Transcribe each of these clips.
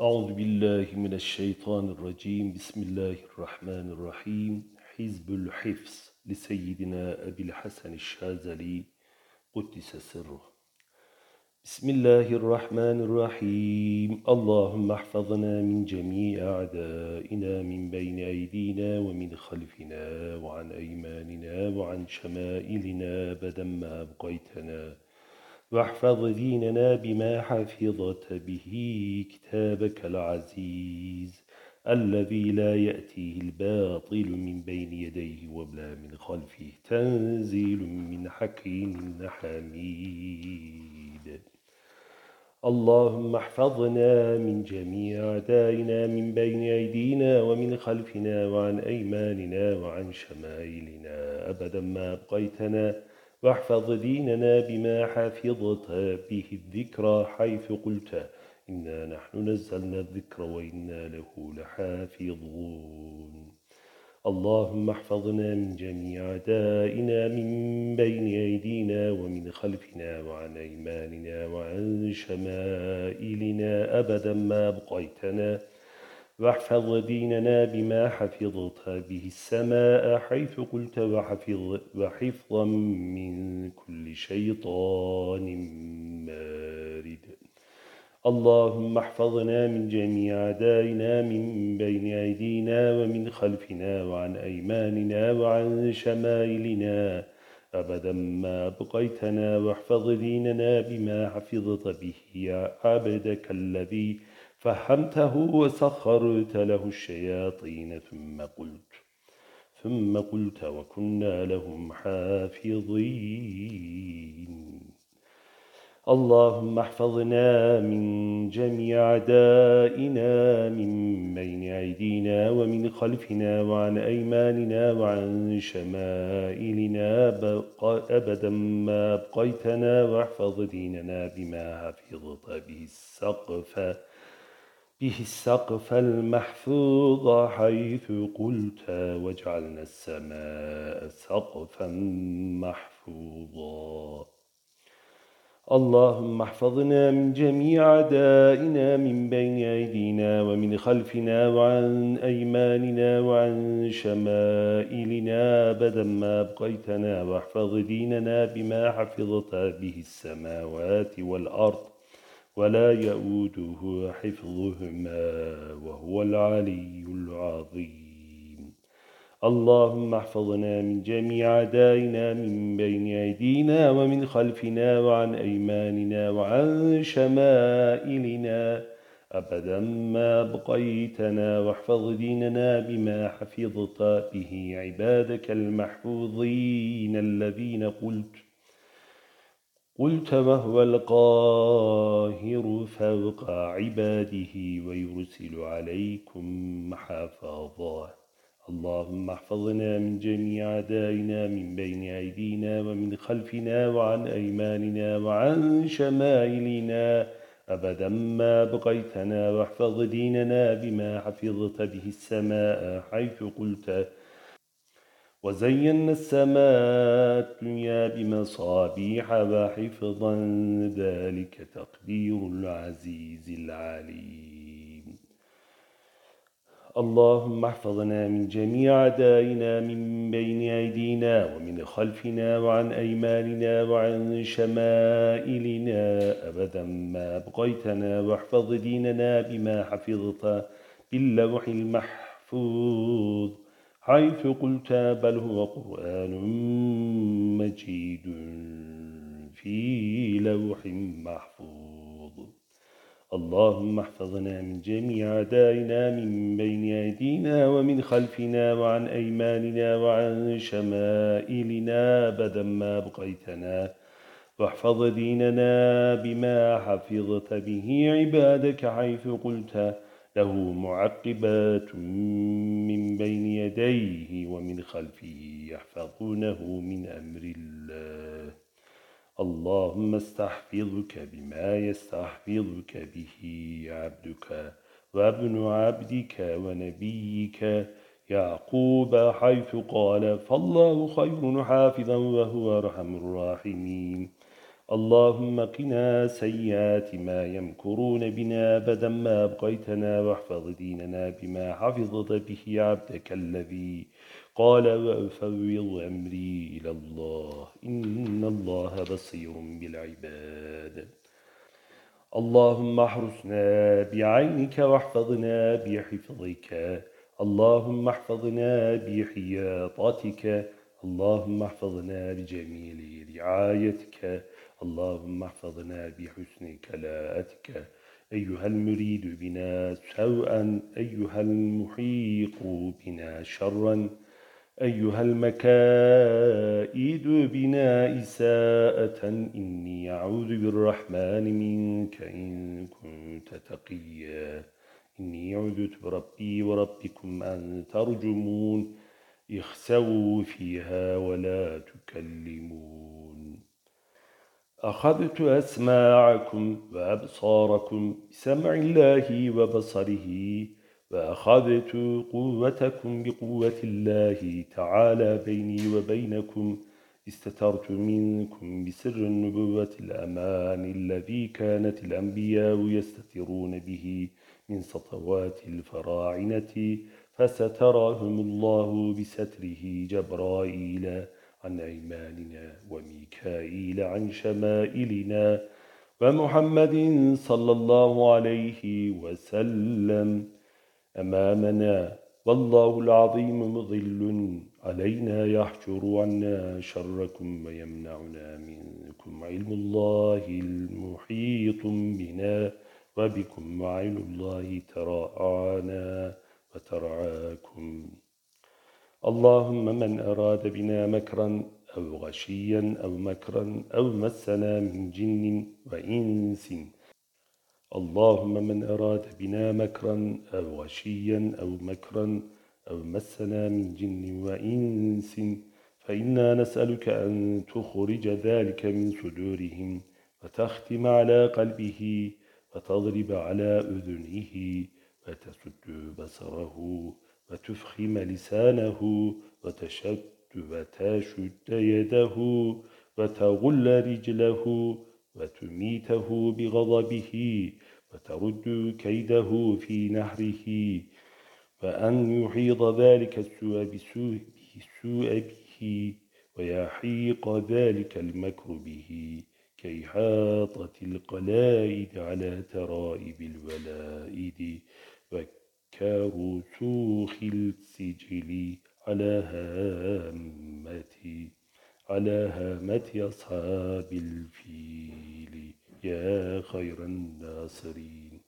أعوذ بالله من الشيطان الرجيم. بسم الله الرحمن الرحيم. حزب الحفظ لسيدنا أبي الحسن الشاذلي. قدس سره. بسم الله الرحمن الرحيم. اللهم احفظنا من جميع أعدائنا من بين أيدينا ومن خلفنا وعن أيماننا وعن شمائلنا. أبدا ما أبقيتنا واحفظ ديننا بما حفظت به كتابك العزيز الذي لا يأتيه الباطل من بين يديه وبلا من خلفه تنزيل من حكيم حميد. اللهم احفظنا من جميع أعدائنا من بين أيدينا ومن خلفنا وعن أيماننا وعن شمائلنا. أبدا ما أبقيتنا واحفظ ديننا بما حفظت به الذكرى حيث قلت إنا نحن نزلنا الذكر وإنا له لحافظون. اللهم احفظنا من جميع دائنا من بين أيدينا ومن خلفنا وعن أيماننا وعن شمائلنا. أبدا ما أبقيتنا. واحفظ ديننا بما حفظت به السماء حيث قلت وحفظ وحفظا من كل شيطان مارد. اللهم احفظنا من جميع دائنا من بين أيدينا ومن خلفنا وعن أيماننا وعن شمائلنا. أبدا ما بقيتنا واحفظ ديننا بما حفظت به عبدك الذي فهمته وسخرت له الشياطين ثم قلت ثم قلت وكنا لهم حافظين. اللهم احفظنا من جميع دائنا من بين أيدينا ومن خلفنا وعن أيماننا وعن شمائلنا. أبدا ما أبقيتنا واحفظ ديننا بما حفظت به السقف. به السقف المحفوظ حيث قلت وجعلنا السماء سقفا محفوظا. اللهم احفظنا من جميع دائنا من بين أيدينا ومن خلفنا وعن أيماننا وعن شمائلنا. أبدا ما أبقيتنا واحفظ ديننا بما حفظت به السماوات والأرض. ولا يؤوده حفظهما وهو العلي العظيم. اللهم احفظنا من جميع دائنا من بين أيدينا ومن خلفنا وعن أيماننا وعن شمائلنا. أبدا ما بقيتنا واحفظ ديننا بما حفظت به عبادك المحفوظين الذين قلت قلت وهو القاهر فوق عباده ويرسل عليكم حفاظا اللهم احفظنا من جميع دائنا من بين أيدينا ومن خلفنا وعن أيماننا وعن شمائلنا. أبدا ما بقيتنا واحفظ ديننا بما حفظت به السماء حيث قلت وزينا السماء الدنيا بمصابيح وحفظا ذلك تقدير العزيز العليم. اللهم احفظنا من جميع دائنا من بين أيدينا ومن خلفنا وعن أيماننا وعن شمائلنا. أبدا ما أبقيتنا واحفظ ديننا بما حفظت باللوح المحفوظ. حيث قلت بل هو قرآن مجيد في لوح محفوظ. اللهم احفظنا من جميع دائنا من بين أيدينا ومن خلفنا وعن أيماننا وعن شمائلنا. أبدا ما بقيتنا واحفظ ديننا بما حفظت به عبادك حيث قلت. له معقبات من بين يديه ومن خلفه يحفظونه من أمر الله. اللهم استحفظك بما يستحفظك به عبدك وابن عبدك ونبيك يعقوب حيث قال فالله خير حافظا وهو أرحم الراحمين. اللهم قنا سيئات ما يمكرون بنا أبدا ما أبقيتنا واحفظ ديننا بما حفظت به عبدك الذي قال وأفوض أمري إلى الله. إن الله بصير بالعباد. اللهم احرسنا بعينك واحفظنا بحفظك. اللهم احفظنا بحياطتك. اللهم احفظنا بجميل رعايتك. اللهم احفظنا بحسن كلاءتك أيها المريد بنا سوءا أيها المحيق بنا شرا. أيها المكائد بنا إساءة. إني أعوذ بالرحمن منك إن كنت تقيا. إني عذت بربي وربكم أن ترجمون. اخسوا فيها ولا تكلمون. أخذت أسماعكم وأبصاركم بسمع الله وبصره وأخذت قوتكم بقوة الله تعالى بيني وبينكم استترت منكم بسر النبوة الأمان الذي كانت الأنبياء يستترون به من سطوات الفراعنة فسترهم الله بستره جبرائيل عن أيماننا وميكائيل عن شمائلنا ومحمد صلى الله عليه وسلم. أمامنا والله العظيم مضل علينا يحجر عنا شركم ويمنعنا منكم علم الله المحيط بنا وبكم وعين الله تراءانا وترعاكم اللهم من أراد بنا مكرا أو غشيا أو مكرا أو مسنا من جن وإنس. اللهم من أراد بنا مكرا أو غشيا أو مكرا أو مسنا من جن وإنس. فإنا نسألك أن تخرج ذلك من صدورهم وتختم على قلبه وتضرب على أذنه وتسد بصره. وتفخم لسانه وتشد وتشد يده وتغل رجله وتميته بغضبه وترد كيده في نهره وأن يحيط ذلك السوء بسوء به ويحيق ذلك المكر به كإحاطة القلائد على ترائب الولائد. وكرسوخ السجل على هامة على هامة أصحاب الفيل. يا خير الناصرين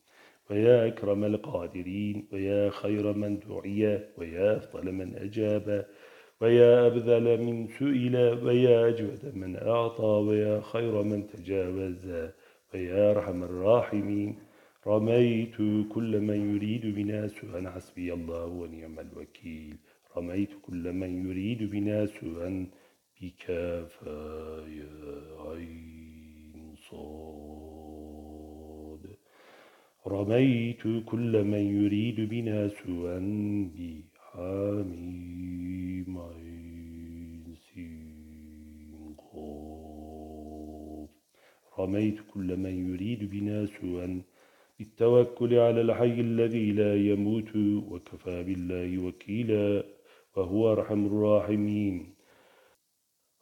ويا أكرم القادرين ويا خير من دعي ويا أفضل من أجاب ويا أبذل من سئل ويا أجود من أعطى ويا خير من تجاوز ويا أرحم الراحمين. رميت كل من يريد بنا سوءا حسبي الله ونعم الوكيل. رميت كل من يريد بنا سوءا بكفايا عين صاد. رميت كل من يريد بنا سوءا بحميم عين رميت كل من يريد بنا سوءا بالتوكل على الحي الذي لا يموت وكفى بالله وكيلا وهو أرحم الراحمين.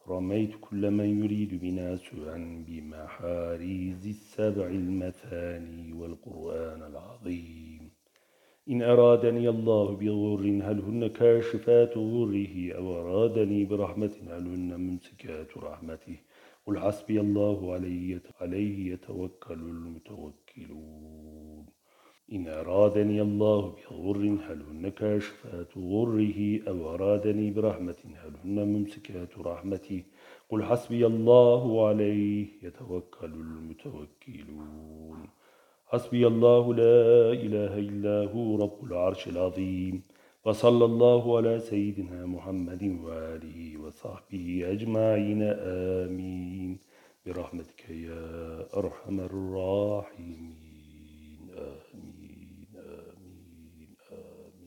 رميت كل من يريد بنا سوءا بمحاريز السبع المثاني والقرآن العظيم. إن أرادني الله بغر هل هن كاشفات غره أو أرادني برحمة هل هن ممسكات رحمته؟ قل حسبي الله عليه, عليه يتوكل المتوكلون. إن أرادني الله بغر هل هن كاشفات غره أو أرادني برحمة هل هن ممسكات رحمته قل حسبي الله عليه يتوكل المتوكلون. حسبي الله لا إله إلا هو رب العرش العظيم. وصلى الله على سيدنا محمد وآله وصحبه أجمعين. آمين. برحمتك يا أرحم الراحمين. آمين.